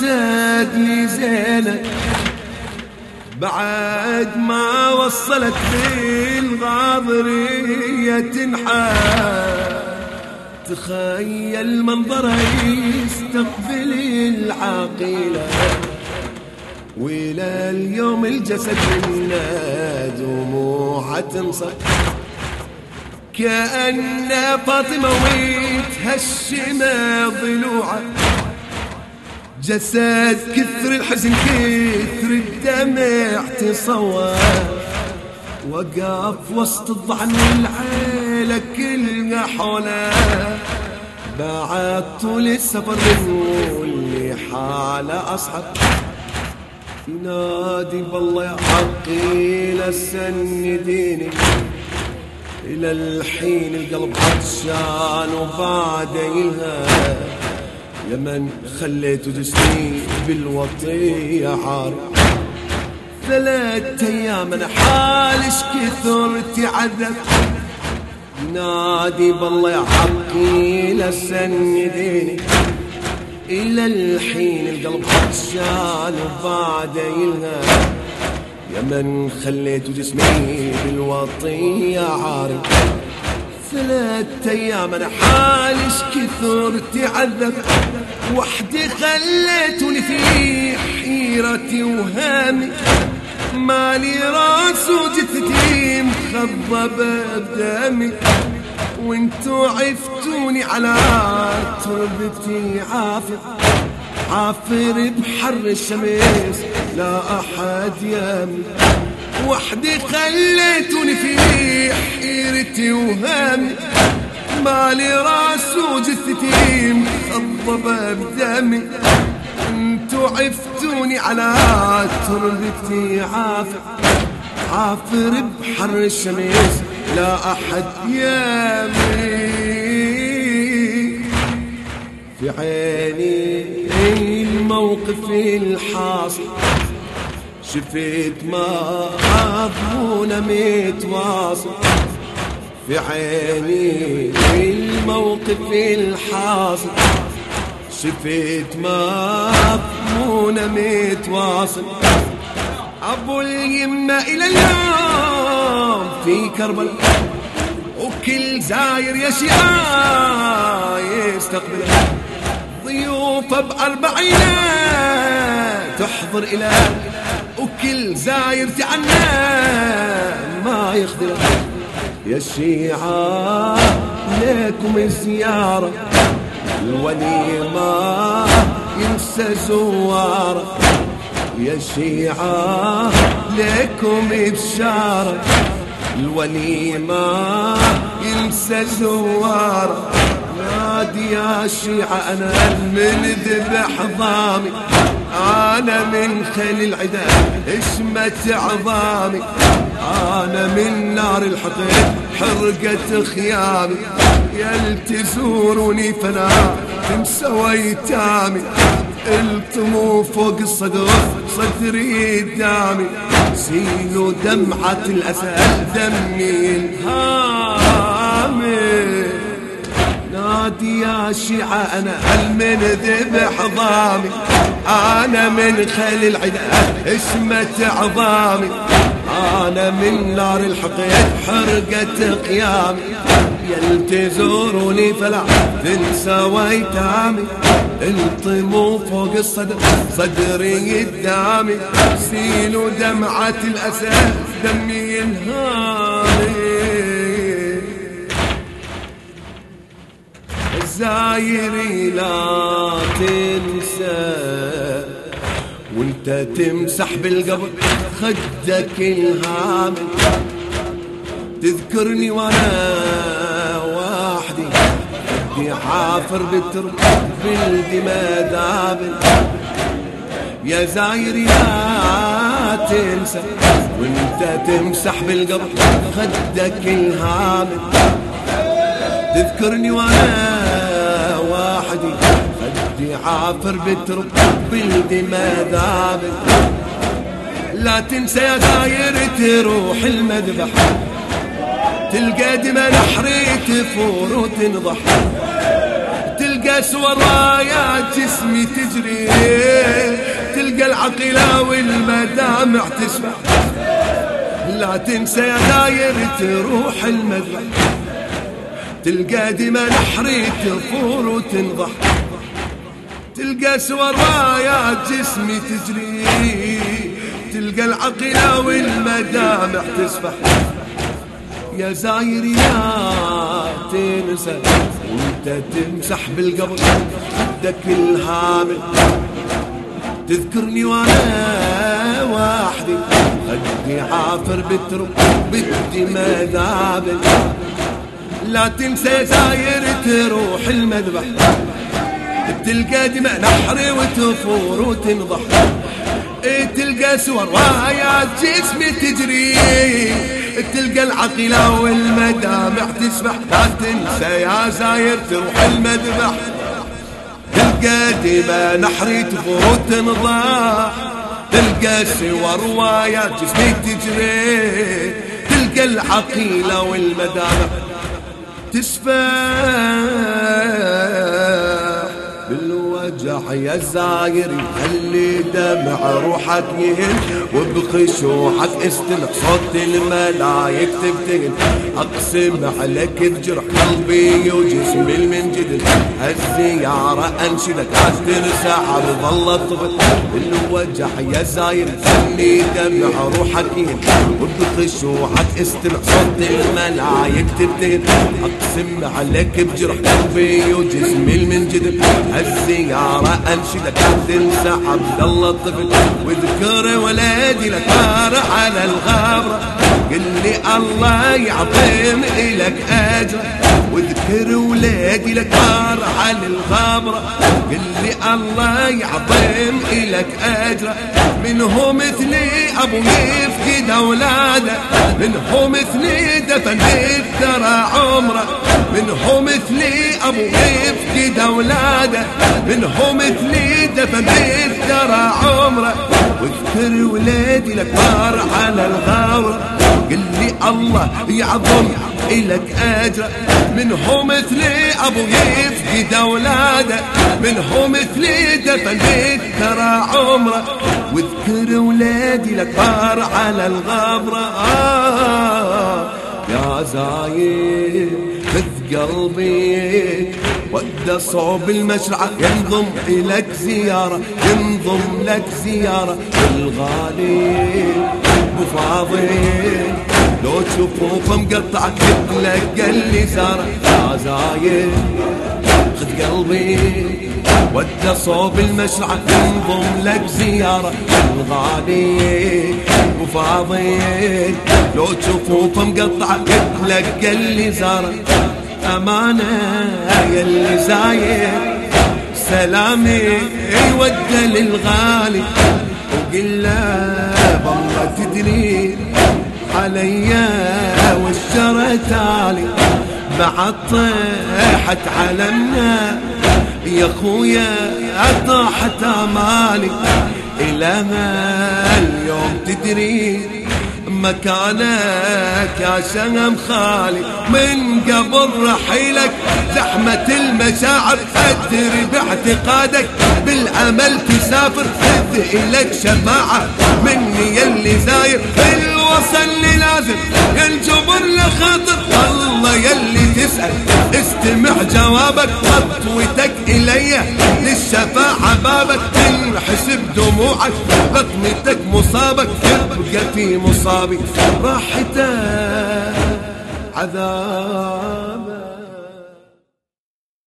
جسدني زينة بعد ما وصلت بالغاضرية تنحى تخيل منظره يستقبل العقيلة وإلى اليوم الجسد منا دموعها تنصب كأن فاطمة ويتهشم ضلوعه. جسد كثر الحزن كثر الدمع تصور وقف وسط الضعن والعيلة كلها حوله. بعد طول السفر واللي حاله أصعب ينادي بالله يا حقي لسنديني إلى الحين القلب عطشان وبعد يلهى لمن خليت جسمي بالوطية عار ثلاث أيام أنا حالش كثر تعذب نادي بالله يا حقي لسنديني إلى الحين القلب عطشان وبعد يلهى. يا من خليت جسمي بالوطية عاري ثلاث أيام أنا حالش كثر تعذب وحدي خليتني في حيرتي وهامي. مالي راس وجثتي مخضبة بدمي. وانتو عفتوني على تربتي عافر عافر بحر الشمس لا أحد يمي وحدي خليتوني في حيرتي وهامي. مالي راس وجثتي مخضبة بدمي انتو عفتوني على تربتي عافر. عافر بحر الشمس لا أحد يامي. في عيني الموقف الحاصل. شفت ما أضمون متواصل. في عيني الموقف الحاصل. شفت ما أضمون متواصل أبو اليمة إلى اليوم في كربلاء وكل زاير يا شيعة يستقبل. ضيوفه بأربعين تحضر إلى. وكل زاير تعنا ما يخذل. يا الشيعة لكم زيارة الولي ما ينسى زواره يا الشيعة لكم بشارة الولي ما ينسى زواره نادي يا الشيعة أنا من ذبح ضامي أنا من خيل العدا إشمت عظامي. أنا نار الحقيق حرقت خيامي يلتزوروني فلا تنسوا ايتامي الطمو فوق الصدر صدري دامي. سيلوا دمعة الأسد دمي الهامي. نادي يا شيعة أنا من ذبح ضامي أنا من خيل العدا اسمة عظامي. أنا من نار الحقيق حرقة قيامي يلتزوروني فلا تنسى ويتامي الطمو فوق الصدر صدري قدامي سيلوا دمعة الأسد دمي ينهاري الزايري لا تنسى. وانت تمسح بالقبر خدك الهامل تذكرني وأنا وحدي بدي حافر بالترب بالدماء ذابل يا زاير لا تنسى وانت تمسح بالقبر خدك الهامل تذكرني وأنا وحدي خدي عافر بالترب بالدماء ذابل لا تنسى يا داير تروح المذبح. تلقى دمى نحري تفور وتنضح. تلقى رايات جسمي تجري. تلقى العقلة والمدامع تسبح لا تنسى يا داير تروح المذبح. تلقى دمى نحري تفور وتنضح. تلقى رايات جسمي تجري تلقى العقلة والمدامع تسبح يا زاير يا تنسى وانت تمسح بالقبر بدك الهامل تذكرني وأنا وحدي خدي عافر بترو بدي مذابل لا تنسى زاير تروح المذبح. تلقى دماء نحري وتفور وتنضح. إيه تلقى سور رايات جسمي تجري. تلقى العقلة والمدامع تسبح. لا تنسى يا زاير تروح المذبح. تلقى دماء نحري تفور وتنضح. تلقى سور روايات جسمي تجري. تلقى العقيلة والمدامع تسبح. Hello. بالوجع يا زاير خلي دمع روحك يهل وبخشوعك استمع صوت الملايك تبتهل أقسم عليك بجرح قلبي وجسمي من جدل الزيارة انشدك تنسى ظل الطفل بالوجع يا زاير خلي دمع روحك يهل وبخشوعك استمع صوت الملايك تبتهل أقسم عليك بجرح قلبي وجسمي من جدل الزيارة انشدك تنسى عبد الله الطفل. واذكر ولادي لك على الغابرة قل لي الله يعظم إلك أجر. واذكر ولادي لك على الغابرة قل لي الله يعظم إلك أجر. منهم مثلي أبو يفقد أولاده منهم مثلي دفن ترى عمره. منهم مثلي أبو يفقد أولاده منهم مثلي دفن ترى عمره. واذكر ولادي لك على الغاورة قل لي الله يعظم إلك أجر منهم مثلي أبو يفقد أولاده. منهم مثلي دفن ترى عمره. واذكر ولادي لك على الغبرة آه يا زايد خذ قلبي ود صعب المشرعة ينضم إلك زيارة ينضم لك زيارة. الغالي بفاضل لو تشوفوه مقطع تتلقى اللي صار يا زايد خذ قلبي. ود صوب المشرعة ينضم لك زيارة. الغالي وفاضل لو تشوفوه مقطع تتلقى اللي صار أمانة اللي زايد. سلامي ود للغالي. وقل له بالله تدري عليا والشرى تالي. بعد طيحت علمنا يا خويا طاحت آمالي. إلى ما اليوم تدري مكانك يا شنم خالي. من قبل رحيلك زحمة المشاعر أدري باعتقادك بالأمل تسافر خذ إلك شفاعة مني يلي زاير الوصل اللي لازم ينجبر لخاطر. الله يلي تسأل استمع جوابك خطوتك إلي. للشفاعة بابك. تنحسب دموعك بطنتك مصابك. تبقى في مصابي. راحتك. عذاب.